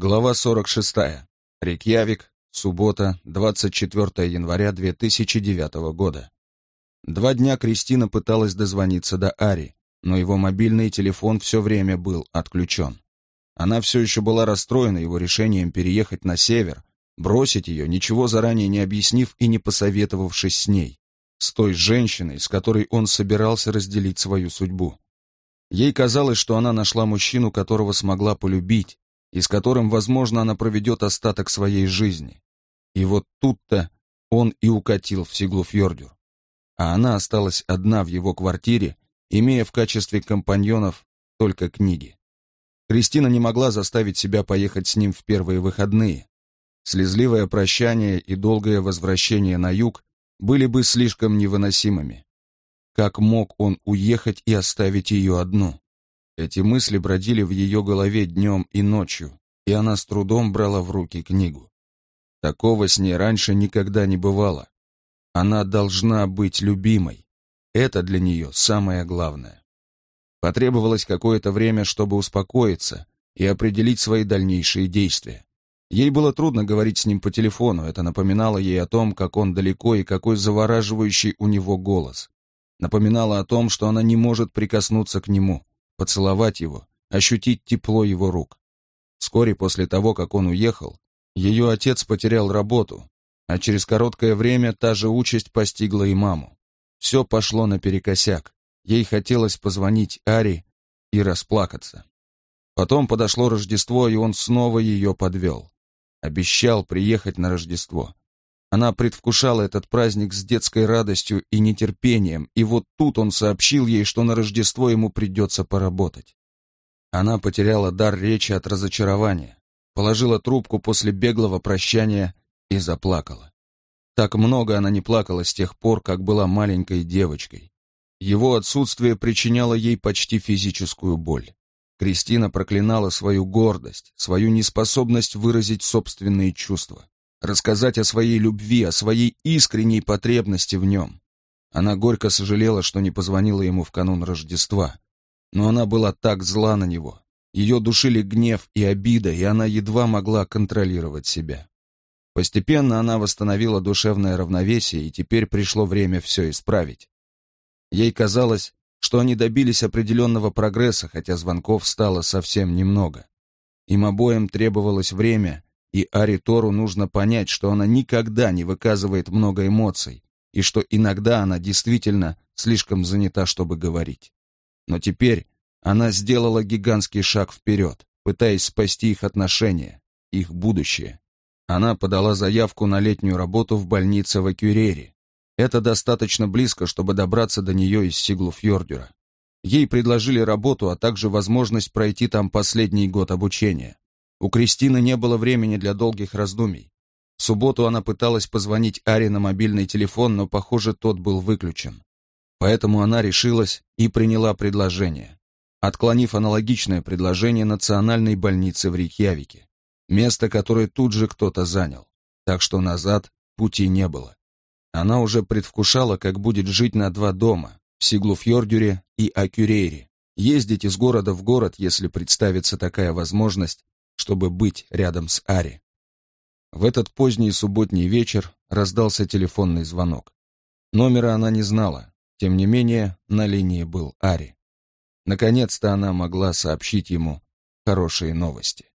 Глава 46. Рейкьявик. Суббота, 24 января 2009 года. Два дня Кристина пыталась дозвониться до Ари, но его мобильный телефон все время был отключен. Она все еще была расстроена его решением переехать на север, бросить ее, ничего заранее не объяснив и не посоветовавшись с ней, с той женщиной, с которой он собирался разделить свою судьбу. Ей казалось, что она нашла мужчину, которого смогла полюбить, и с которым, возможно, она проведет остаток своей жизни. И вот тут-то он и укатил в Сиглуфьордю. А она осталась одна в его квартире, имея в качестве компаньонов только книги. Кристина не могла заставить себя поехать с ним в первые выходные. Слезливое прощание и долгое возвращение на юг были бы слишком невыносимыми. Как мог он уехать и оставить ее одну? Эти мысли бродили в ее голове днем и ночью, и она с трудом брала в руки книгу. Такого с ней раньше никогда не бывало. Она должна быть любимой. Это для нее самое главное. Потребовалось какое-то время, чтобы успокоиться и определить свои дальнейшие действия. Ей было трудно говорить с ним по телефону, это напоминало ей о том, как он далеко и какой завораживающий у него голос. Напоминало о том, что она не может прикоснуться к нему, поцеловать его, ощутить тепло его рук. Вскоре после того, как он уехал, ее отец потерял работу, а через короткое время та же участь постигла и маму. Все пошло наперекосяк. Ей хотелось позвонить Ари и расплакаться. Потом подошло Рождество, и он снова ее подвел. Обещал приехать на Рождество. Она предвкушала этот праздник с детской радостью и нетерпением, и вот тут он сообщил ей, что на Рождество ему придется поработать. Она потеряла дар речи от разочарования, положила трубку после беглого прощания и заплакала. Так много она не плакала с тех пор, как была маленькой девочкой. Его отсутствие причиняло ей почти физическую боль. Кристина проклинала свою гордость, свою неспособность выразить собственные чувства рассказать о своей любви, о своей искренней потребности в нем. Она горько сожалела, что не позвонила ему в канун Рождества. Но она была так зла на него. Ее душили гнев и обида, и она едва могла контролировать себя. Постепенно она восстановила душевное равновесие, и теперь пришло время все исправить. Ей казалось, что они добились определенного прогресса, хотя звонков стало совсем немного. Им обоим требовалось время, и Ари Тору нужно понять, что она никогда не выказывает много эмоций, и что иногда она действительно слишком занята, чтобы говорить. Но теперь она сделала гигантский шаг вперед, пытаясь спасти их отношения, их будущее. Она подала заявку на летнюю работу в больнице в Акюрере. Это достаточно близко, чтобы добраться до нее из Сиглуфьордюра. Ей предложили работу, а также возможность пройти там последний год обучения. У Кристины не было времени для долгих раздумий. В субботу она пыталась позвонить Аре на мобильный телефон, но, похоже, тот был выключен. Поэтому она решилась и приняла предложение, отклонив аналогичное предложение национальной больницы в Рейкьявике, место, которое тут же кто-то занял, так что назад пути не было. Она уже предвкушала, как будет жить на два дома, в Сиглуфьордюре и Акюрейре, ездить из города в город, если представится такая возможность, чтобы быть рядом с Ари. В этот поздний субботний вечер раздался телефонный звонок. Номера она не знала, тем не менее на линии был Ари. Наконец-то она могла сообщить ему хорошие новости.